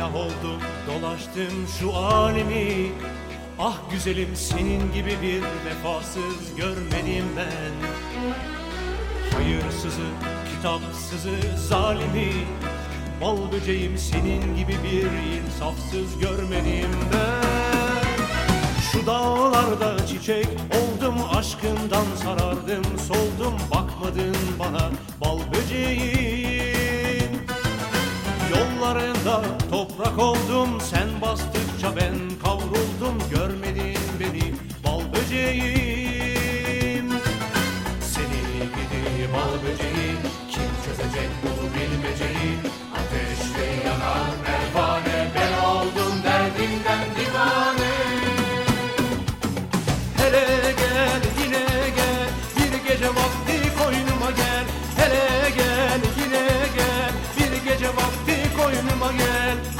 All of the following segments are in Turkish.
Seyyah oldum dolaştım şu alemi. Ah güzelim senin gibi bir vefasız görmedim ben. Hayırsızı, kitapsızı, zalimi. Bal böceğim senin gibi bir insafsız görmedim ben. Şu dağlarda çiçek oldum aşkından sarardım toprak oldum sen bastıkça ben kavruldum görmedin beni bal böceğim. Seni gidi bal böceği kim çözecek bu bilmeceyi? Ateşte yanar pervane ben oldum derdimden divane. Hele gel yine gel bir gece vakti koynuma gel. Hele gel yine gel bir gece vakti koynuma gel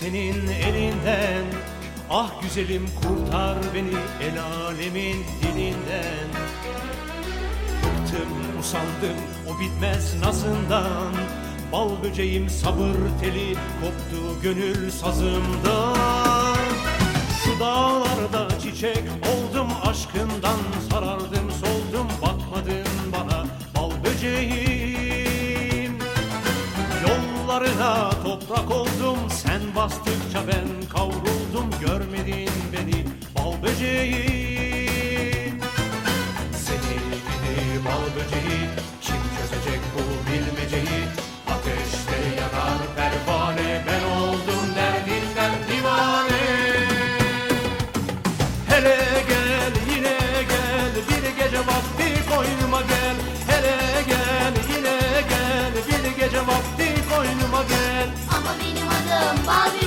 senin elinden. Ah güzelim kurtar beni el alemin dilinden. Bıktım usandım o bitmez nazından. Bal böceğim sabır teli koptu gönül sazımdan. Şu dağlarda çiçek oldum aşkından sarardım soldum Sen bastıkça ben kavruldum görmedin beni bal böceği. Seni beni bal böceği kim çözecek bu bilmeceyi? Ateşte yanar pervane ben oldum derdinden divane. Hele gel yine gel bir gece vakti Bobby.